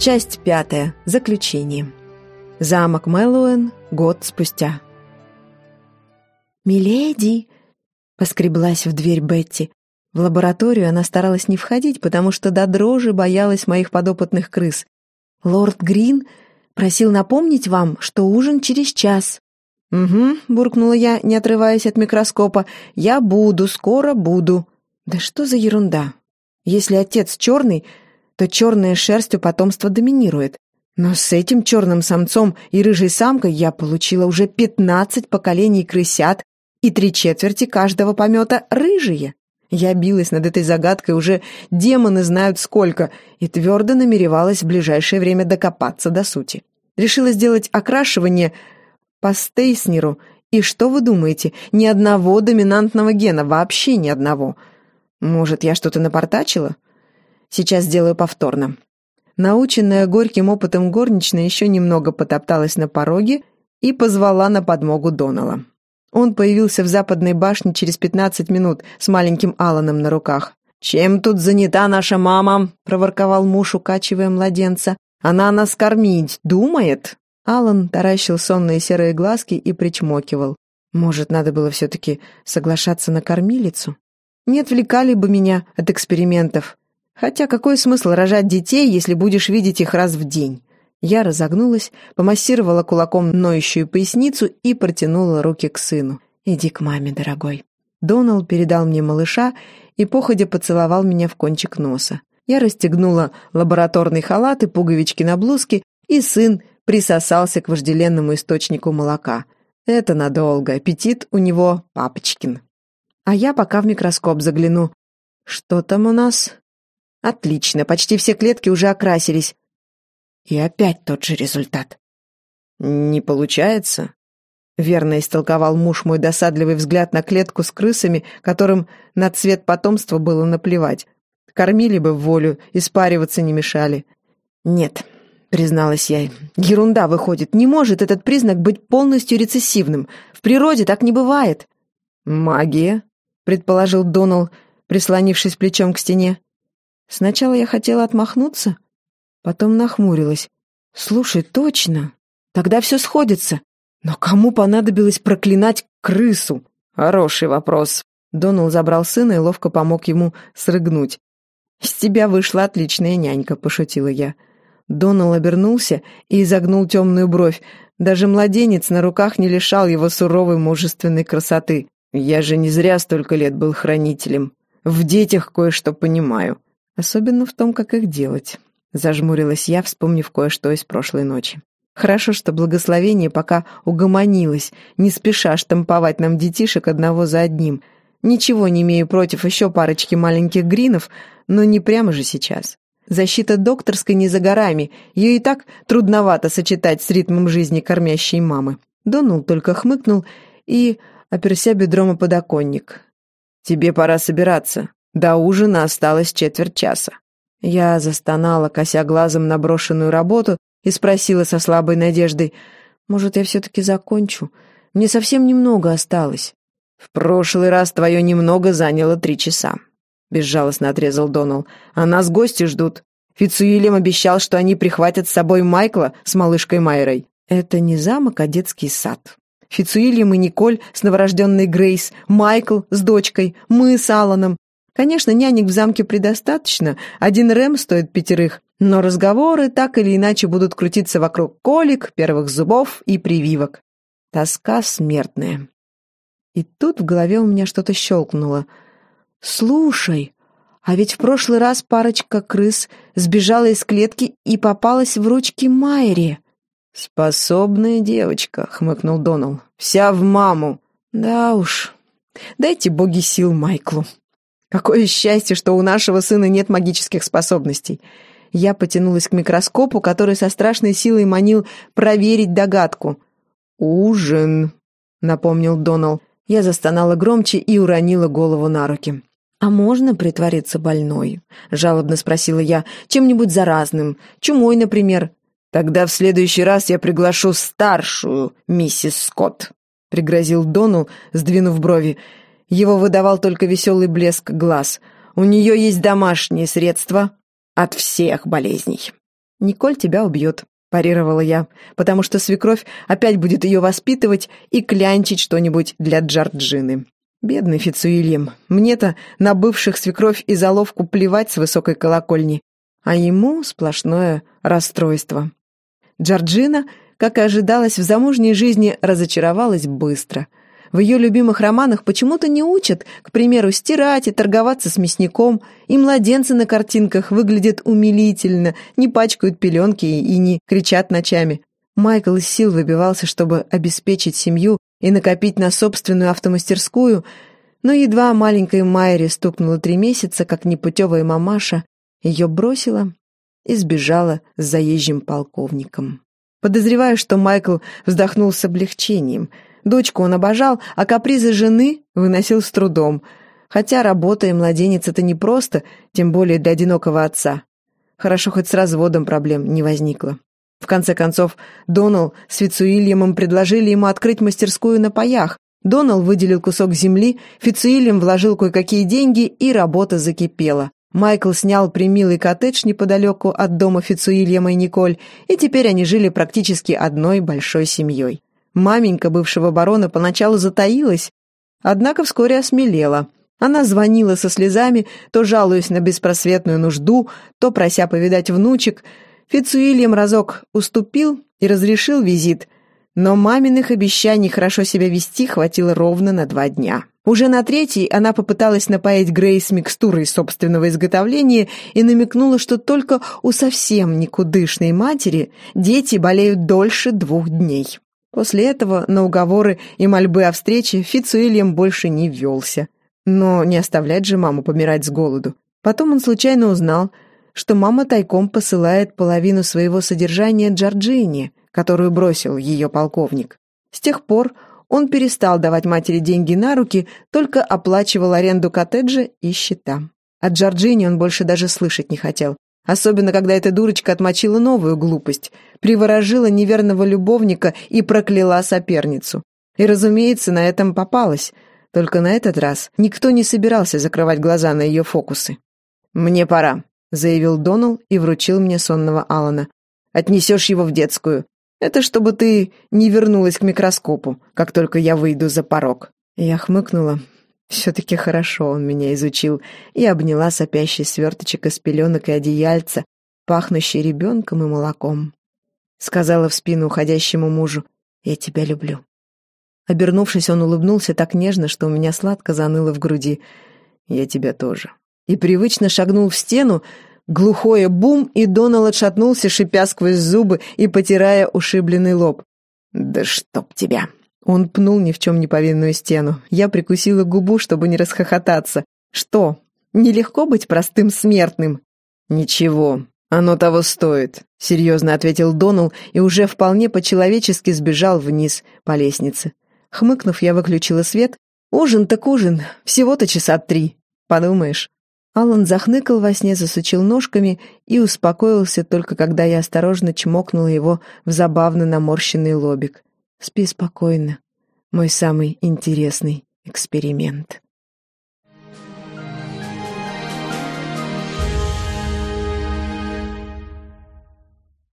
Часть пятая. Заключение. Замок Мэллоуэн год спустя. «Миледи!» — поскреблась в дверь Бетти. В лабораторию она старалась не входить, потому что до дрожи боялась моих подопытных крыс. «Лорд Грин просил напомнить вам, что ужин через час». «Угу», — буркнула я, не отрываясь от микроскопа. «Я буду, скоро буду». «Да что за ерунда? Если отец черный, то черная шерсть у потомства доминирует. Но с этим черным самцом и рыжей самкой я получила уже пятнадцать поколений крысят, и три четверти каждого помета рыжие. Я билась над этой загадкой уже демоны знают сколько, и твердо намеревалась в ближайшее время докопаться до сути. Решила сделать окрашивание по Стейснеру, и что вы думаете, ни одного доминантного гена, вообще ни одного. Может, я что-то напортачила? Сейчас сделаю повторно. Наученная горьким опытом горничная еще немного потопталась на пороге и позвала на подмогу Донала. Он появился в западной башне через пятнадцать минут с маленьким Аланом на руках. «Чем тут занята наша мама?» — проворковал муж, укачивая младенца. «Она нас кормить думает?» Алан таращил сонные серые глазки и причмокивал. «Может, надо было все-таки соглашаться на кормилицу? Не отвлекали бы меня от экспериментов. Хотя какой смысл рожать детей, если будешь видеть их раз в день?» Я разогнулась, помассировала кулаком ноющую поясницу и протянула руки к сыну. «Иди к маме, дорогой». Доналд передал мне малыша и походя поцеловал меня в кончик носа. Я расстегнула лабораторный халат и пуговички на блузке, и сын присосался к вожделенному источнику молока. Это надолго, аппетит у него папочкин. А я пока в микроскоп загляну. Что там у нас? Отлично, почти все клетки уже окрасились. И опять тот же результат. «Не получается?» Верно истолковал муж мой досадливый взгляд на клетку с крысами, которым на цвет потомства было наплевать. Кормили бы в волю, испариваться не мешали. «Нет», — призналась я, — «ерунда выходит. Не может этот признак быть полностью рецессивным. В природе так не бывает». «Магия», — предположил Донал, прислонившись плечом к стене. Сначала я хотела отмахнуться, Потом нахмурилась. «Слушай, точно. Тогда все сходится. Но кому понадобилось проклинать крысу?» «Хороший вопрос». Донал забрал сына и ловко помог ему срыгнуть. «Из тебя вышла отличная нянька», — пошутила я. Донал обернулся и изогнул темную бровь. Даже младенец на руках не лишал его суровой мужественной красоты. «Я же не зря столько лет был хранителем. В детях кое-что понимаю. Особенно в том, как их делать». Зажмурилась я, вспомнив кое-что из прошлой ночи. Хорошо, что благословение пока угомонилось, не спеша штамповать нам детишек одного за одним. Ничего не имею против еще парочки маленьких гринов, но не прямо же сейчас. Защита докторской не за горами, ее и так трудновато сочетать с ритмом жизни кормящей мамы. Донул только хмыкнул и оперся бедром о подоконник. «Тебе пора собираться. До ужина осталось четверть часа». Я застонала, кося глазом на брошенную работу, и спросила со слабой надеждой, «Может, я все-таки закончу? Мне совсем немного осталось». «В прошлый раз твое немного заняло три часа», — безжалостно отрезал Донал. «А нас гости ждут. Фицуилем обещал, что они прихватят с собой Майкла с малышкой Майрой». «Это не замок, а детский сад». Фицуильям и Николь с новорожденной Грейс, Майкл с дочкой, мы с Алланом, Конечно, нянек в замке предостаточно, один Рэм стоит пятерых, но разговоры так или иначе будут крутиться вокруг колик, первых зубов и прививок. Тоска смертная. И тут в голове у меня что-то щелкнуло. «Слушай, а ведь в прошлый раз парочка крыс сбежала из клетки и попалась в ручки Майри». «Способная девочка», — хмыкнул Донал. «Вся в маму». «Да уж. Дайте боги сил Майклу». Какое счастье, что у нашего сына нет магических способностей. Я потянулась к микроскопу, который со страшной силой манил проверить догадку. «Ужин», — напомнил Донал. Я застонала громче и уронила голову на руки. «А можно притвориться больной?» — жалобно спросила я. «Чем-нибудь заразным. Чумой, например». «Тогда в следующий раз я приглашу старшую миссис Скотт», — пригрозил Донал, сдвинув брови. Его выдавал только веселый блеск глаз. У нее есть домашние средства от всех болезней. Николь тебя убьет», — парировала я, «потому что свекровь опять будет ее воспитывать и клянчить что-нибудь для Джорджины». Бедный Фицуильям, мне-то на бывших свекровь и заловку плевать с высокой колокольни, а ему сплошное расстройство. Джорджина, как и ожидалось, в замужней жизни разочаровалась быстро. В ее любимых романах почему-то не учат, к примеру, стирать и торговаться с мясником, и младенцы на картинках выглядят умилительно, не пачкают пеленки и не кричат ночами. Майкл из сил выбивался, чтобы обеспечить семью и накопить на собственную автомастерскую, но едва маленькой Майре стукнуло три месяца, как непутевая мамаша ее бросила и сбежала с заезжим полковником. Подозреваю, что Майкл вздохнул с облегчением. Дочку он обожал, а капризы жены выносил с трудом. Хотя работа и младенец — это непросто, тем более для одинокого отца. Хорошо, хоть с разводом проблем не возникло. В конце концов, Донал с Фицуильямом предложили ему открыть мастерскую на паях. Донал выделил кусок земли, Фицуильям вложил кое-какие деньги, и работа закипела. Майкл снял примилый коттедж неподалеку от дома Фицуильяма и Николь, и теперь они жили практически одной большой семьей. Маменька бывшего барона поначалу затаилась, однако вскоре осмелела. Она звонила со слезами, то жалуясь на беспросветную нужду, то прося повидать внучек – Фицуильям разок уступил и разрешил визит, но маминых обещаний хорошо себя вести хватило ровно на два дня. Уже на третий она попыталась напоить Грейс микстурой собственного изготовления и намекнула, что только у совсем никудышной матери дети болеют дольше двух дней. После этого на уговоры и мольбы о встрече Фицуильям больше не ввелся. Но не оставлять же маму помирать с голоду. Потом он случайно узнал, что мама тайком посылает половину своего содержания Джорджине, которую бросил ее полковник. С тех пор он перестал давать матери деньги на руки, только оплачивал аренду коттеджа и счета. От Джорджини он больше даже слышать не хотел. Особенно, когда эта дурочка отмочила новую глупость, приворожила неверного любовника и прокляла соперницу. И, разумеется, на этом попалась. Только на этот раз никто не собирался закрывать глаза на ее фокусы. «Мне пора», — заявил Донал и вручил мне сонного Алана. «Отнесешь его в детскую. Это чтобы ты не вернулась к микроскопу, как только я выйду за порог». Я хмыкнула. Все-таки хорошо он меня изучил и обняла сопящий сверточек из пеленок и одеяльца, пахнущий ребенком и молоком. Сказала в спину уходящему мужу, «Я тебя люблю». Обернувшись, он улыбнулся так нежно, что у меня сладко заныло в груди. «Я тебя тоже» и привычно шагнул в стену, глухое бум, и Донал отшатнулся, шипя сквозь зубы и потирая ушибленный лоб. «Да чтоб тебя!» Он пнул ни в чем не повинную стену. Я прикусила губу, чтобы не расхохотаться. «Что, нелегко быть простым смертным?» «Ничего, оно того стоит», — серьезно ответил Донал и уже вполне по-человечески сбежал вниз по лестнице. Хмыкнув, я выключила свет. «Ужин так ужин, всего-то часа три. Подумаешь». Алан захныкал во сне, засучил ножками и успокоился только когда я осторожно чмокнула его в забавно наморщенный лобик. «Спи спокойно, мой самый интересный эксперимент».